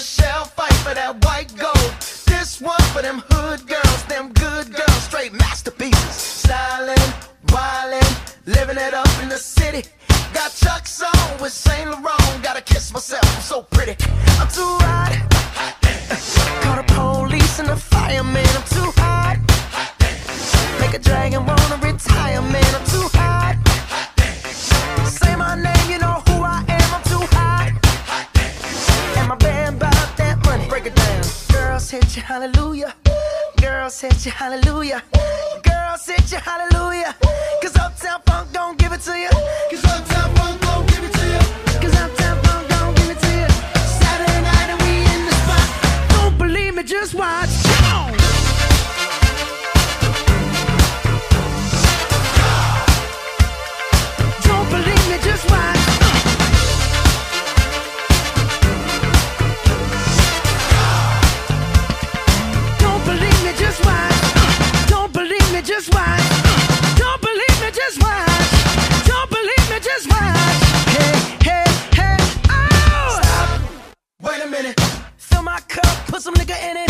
Michelle fight for that white gold. This one for them hood girls, them good girls, straight masterpieces. Styling, wildin', living it up in the city. Got Chuck's on with Saint Laurent. Gotta kiss myself, I'm so pretty. I'm too hot. Call the police and the fireman. I'm too dragon retire, man. I'm too hot. Say my name, you know who I am. I'm too hot. And my band bought that money. Break it down. Girls hit hallelujah. Girls hit hallelujah. Girls hit you, hallelujah. Cause Uptown Funk don't give it to you. Some nigga in it.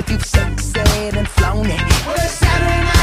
If you've succeed and flown it. Well, it's Saturday night.